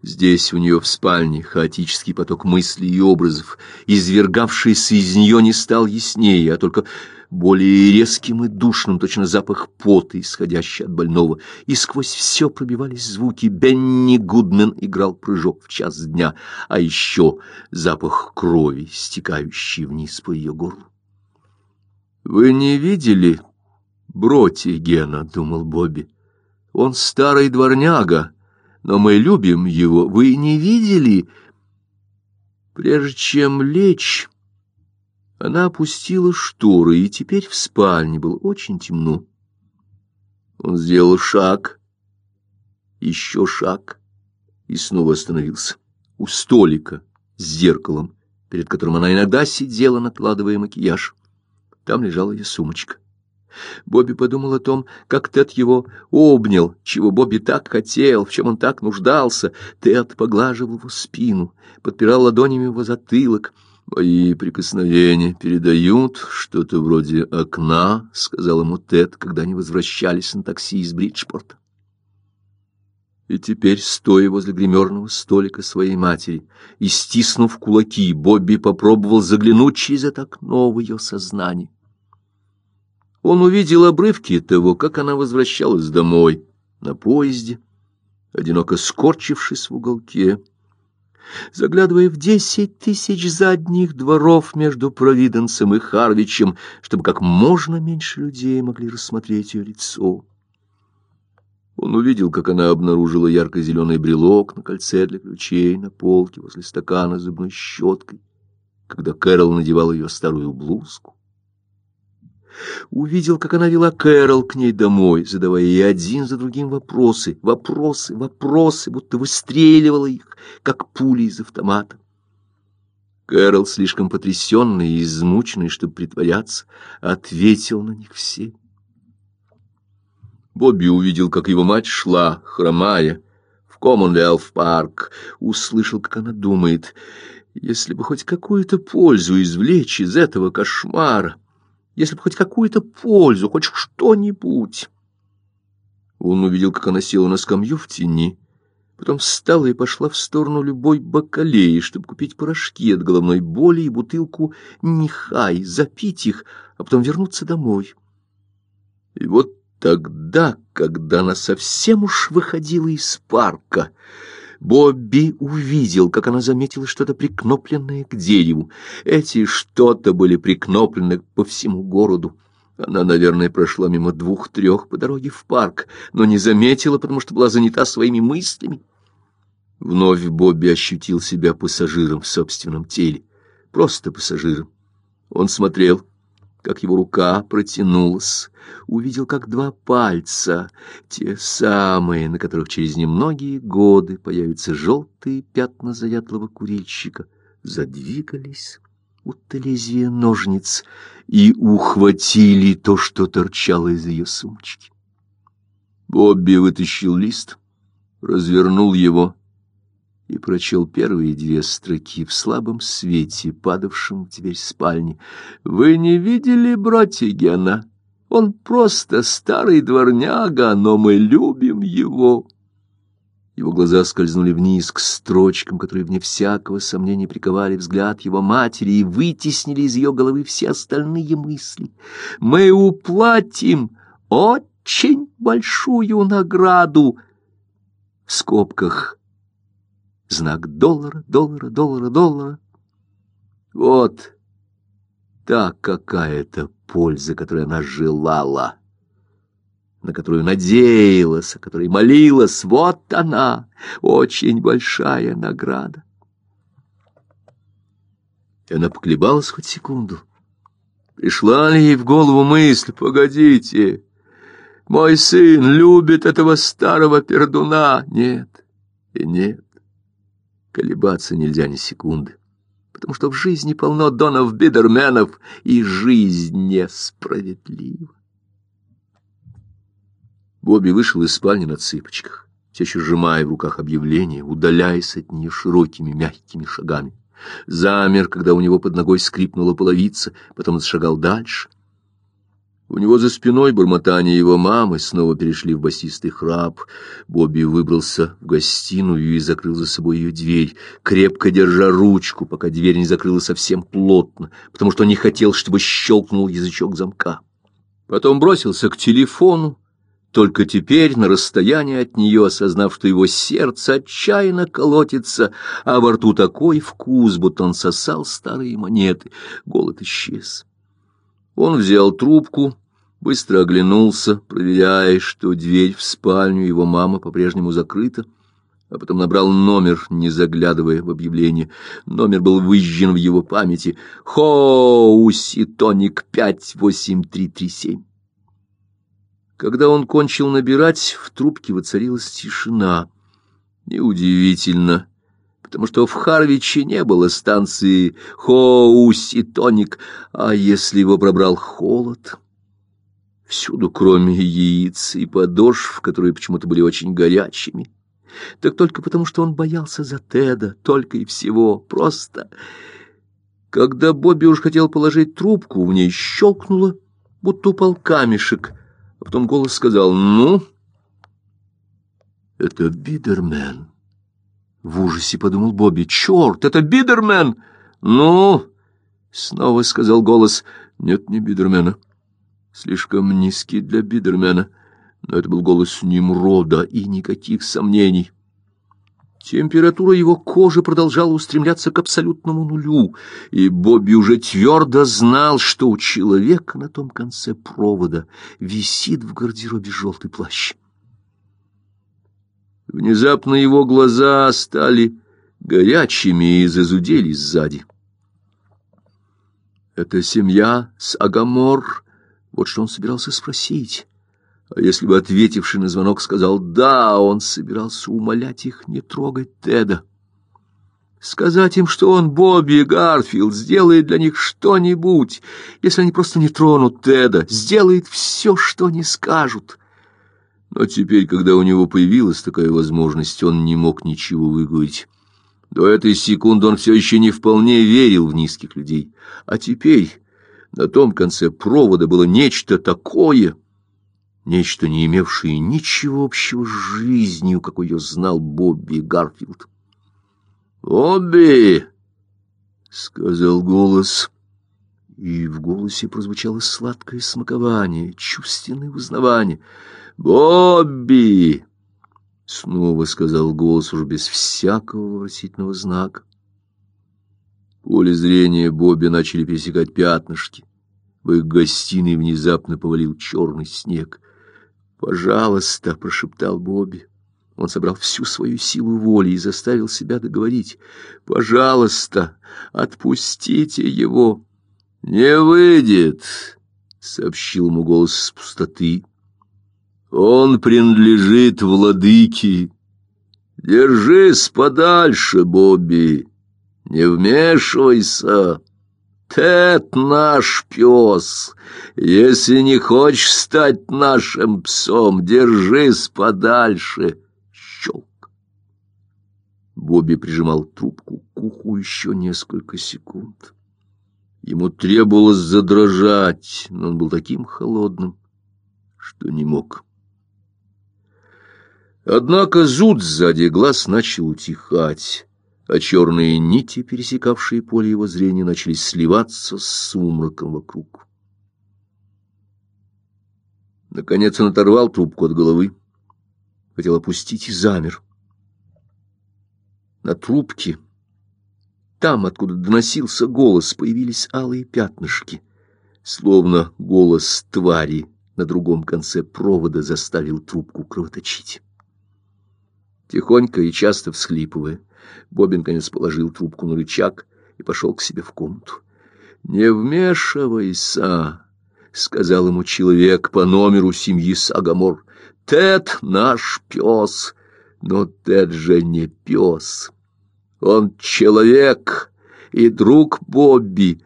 Здесь у нее в спальне хаотический поток мыслей и образов, извергавшийся из нее не стал яснее, а только более резким и душным, точно запах пота, исходящий от больного, и сквозь все пробивались звуки. Бенни Гудмен играл прыжок в час дня, а еще запах крови, стекающий вниз по ее горлу. «Вы не видели Броти Гена?» — думал Бобби. «Он старый дворняга» но мы любим его. Вы не видели? Прежде чем лечь, она опустила шторы, и теперь в спальне было очень темно. Он сделал шаг, еще шаг, и снова остановился у столика с зеркалом, перед которым она иногда сидела, накладывая макияж. Там лежала ее сумочка. Бобби подумал о том, как Тед его обнял, чего Бобби так хотел, в чем он так нуждался. Тед поглаживал его спину, подпирал ладонями его затылок. Мои прикосновения передают что-то вроде окна, — сказал ему Тед, когда они возвращались на такси из Бриджпорта. И теперь, стоя возле гримерного столика своей матери и стиснув кулаки, Бобби попробовал заглянуть через это окно в ее сознание. Он увидел обрывки того, как она возвращалась домой на поезде, одиноко скорчившись в уголке, заглядывая в десять тысяч задних дворов между Провиденсом и Харвичем, чтобы как можно меньше людей могли рассмотреть ее лицо. Он увидел, как она обнаружила ярко-зеленый брелок на кольце для ключей на полке возле стакана с зубной щеткой, когда Кэрол надевал ее старую блузку. Увидел, как она вела Кэрол к ней домой, задавая ей один за другим вопросы, вопросы, вопросы, будто выстреливала их, как пули из автомата. Кэрол, слишком потрясенный и измученный, чтобы притворяться, ответил на них все. Бобби увидел, как его мать шла, хромая, в Коммонвелф-парк, услышал, как она думает, если бы хоть какую-то пользу извлечь из этого кошмара, если бы хоть какую-то пользу, хоть что-нибудь. Он увидел, как она села на скамью в тени, потом встала и пошла в сторону любой бакалеи, чтобы купить порошки от головной боли и бутылку Нихай, запить их, а потом вернуться домой. И вот Тогда, когда она совсем уж выходила из парка, Бобби увидел, как она заметила что-то прикнопленное к дереву. Эти что-то были прикноплены по всему городу. Она, наверное, прошла мимо двух-трех по дороге в парк, но не заметила, потому что была занята своими мыслями. Вновь Бобби ощутил себя пассажиром в собственном теле. Просто пассажиром. Он смотрел как его рука протянулась, увидел, как два пальца, те самые, на которых через немногие годы появятся желтые пятна заядлого курильщика, задвигались, будто лезвие ножниц, и ухватили то, что торчало из ее сумочки. Бобби вытащил лист, развернул его и прочел первые две строки в слабом свете, падавшем в дверь спальни. «Вы не видели Бротигена? Он просто старый дворняга, но мы любим его». Его глаза скользнули вниз к строчкам, которые, вне всякого сомнения, приковали взгляд его матери и вытеснили из ее головы все остальные мысли. «Мы уплатим очень большую награду!» В скобках знак доллара, доллара, доллара, доллара. Вот та какая-то польза, которую она желала, на которую надеялась, о которой молилась. Вот она, очень большая награда. И она поколебалась хоть секунду. Пришла ли ей в голову мысль, погодите, мой сын любит этого старого пердуна? Нет и нет. Колебаться нельзя ни секунды, потому что в жизни полно донов-бидерменов, и жизнь несправедлива. Бобби вышел из спальни на цыпочках, все еще сжимая в руках объявление, удаляясь от нее широкими мягкими шагами. Замер, когда у него под ногой скрипнула половица, потом зашагал дальше — у него за спиной бормотание его мамы снова перешли в басистый храп. Бобби выбрался в гостиную и закрыл за собой ее дверь, крепко держа ручку, пока дверь не закрыла совсем плотно, потому что не хотел, чтобы щелкнул язычок замка. Потом бросился к телефону, только теперь, на расстоянии от нее, осознав, что его сердце отчаянно колотится, а во рту такой вкус, будто он сосал старые монеты, голод исчез. Он взял трубку, быстро оглянулся, проверяя, что дверь в спальню его мамы по-прежнему закрыта, а потом набрал номер, не заглядывая в объявление. Номер был выжжен в его памяти. «Хоуси Тоник 58337». Когда он кончил набирать, в трубке воцарилась тишина. Неудивительно потому что в Харвиче не было станции Хоуси Тоник, а если его пробрал холод... Всюду, кроме яиц и подошв, которые почему-то были очень горячими. Так только потому, что он боялся за Теда, только и всего, просто... Когда Бобби уж хотел положить трубку, в ней щелкнуло, будто упал камешек, а потом голос сказал «Ну?» «Это Бидермен!» В ужасе подумал Бобби. «Черт, это Бидермен!» «Ну?» — снова сказал голос. «Нет, не Бидермена. Слишком низкий для Бидермена». Но это был голос Немрода, и никаких сомнений. Температура его кожи продолжала устремляться к абсолютному нулю, и Бобби уже твердо знал, что у человека на том конце провода висит в гардеробе желтый плащ. Внезапно его глаза стали горячими и зазудели сзади. «Это семья Сагамор?» Вот что он собирался спросить. А если бы ответивший на звонок сказал «да», он собирался умолять их не трогать Теда. Сказать им, что он, Бобби Гарфилд, сделает для них что-нибудь, если они просто не тронут Теда, сделает все, что не скажут — но теперь, когда у него появилась такая возможность, он не мог ничего выговорить. До этой секунды он все еще не вполне верил в низких людей. А теперь на том конце провода было нечто такое, нечто, не имевшее ничего общего с жизнью, какой ее знал Бобби Гарфилд. «Бобби!» — сказал голос, и в голосе прозвучало сладкое смакование, чувственное узнавание — «Бобби!» — снова сказал голос уже без всякого вопросительного знака. Поле зрения Бобби начали пересекать пятнышки. В их гостиной внезапно повалил черный снег. «Пожалуйста!» — прошептал Бобби. Он собрал всю свою силу воли и заставил себя договорить. «Пожалуйста, отпустите его!» «Не выйдет!» — сообщил ему голос с пустоты. Он принадлежит владыке. Держись подальше, Бобби, не вмешивайся. Тед наш пес. Если не хочешь стать нашим псом, держись подальше. Щелк. Бобби прижимал трубку к уху еще несколько секунд. Ему требовалось задрожать, но он был таким холодным, что не мог. Однако зуд сзади глаз начал утихать, а черные нити, пересекавшие поле его зрения, начали сливаться с сумраком вокруг. Наконец он оторвал трубку от головы, хотел опустить и замер. На трубке, там, откуда доносился голос, появились алые пятнышки, словно голос твари на другом конце провода заставил трубку кровоточить. Тихонько и часто всхлипывая, Бобин, конец положил трубку на рычаг и пошел к себе в комнату. «Не вмешивайся!» — сказал ему человек по номеру семьи Сагамор. «Тед наш пес, но Тед же не пес. Он человек и друг Бобби».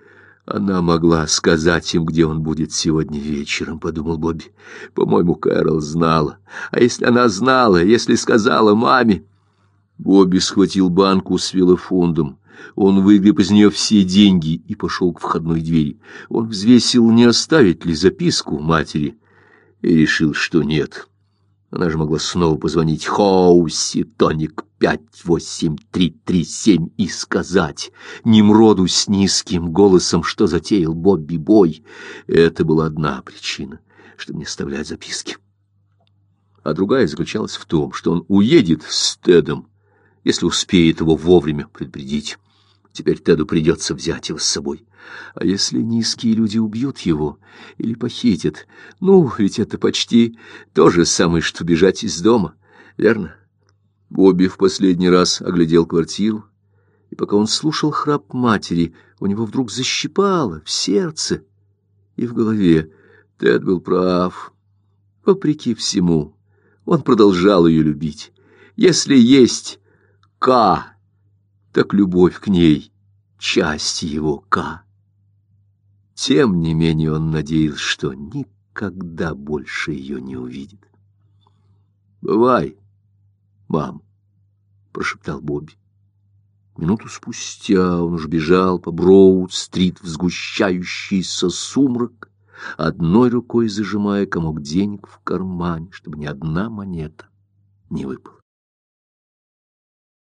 Она могла сказать им, где он будет сегодня вечером, — подумал Бобби. По-моему, Кэрол знала. А если она знала, если сказала маме? Бобби схватил банку с велофондом. Он выгреб из нее все деньги и пошел к входной двери. Он взвесил, не оставить ли записку матери, и решил, что нет. Она же могла снова позвонить Хоуси, тоник пять восемь три три семь и сказать Немроду с низким голосом, что затеял Бобби Бой. Это была одна причина, чтобы не оставлять записки. А другая заключалась в том, что он уедет с Тедом, если успеет его вовремя предупредить. Теперь Теду придется взять его с собой. А если низкие люди убьют его или похитят? Ну, ведь это почти то же самое, что бежать из дома, верно? Бобби в последний раз оглядел квартиру, и пока он слушал храп матери, у него вдруг защипало в сердце и в голове. Тед был прав. Вопреки всему, он продолжал ее любить. Если есть К, так любовь к ней — часть его К. Тем не менее он надеялся, что никогда больше ее не увидит. «Бывай, мам», — прошептал Бобби. Минуту спустя он уж бежал по Броуд-стрит в сгущающийся сумрак, одной рукой зажимая комок денег в кармане, чтобы ни одна монета не выпала.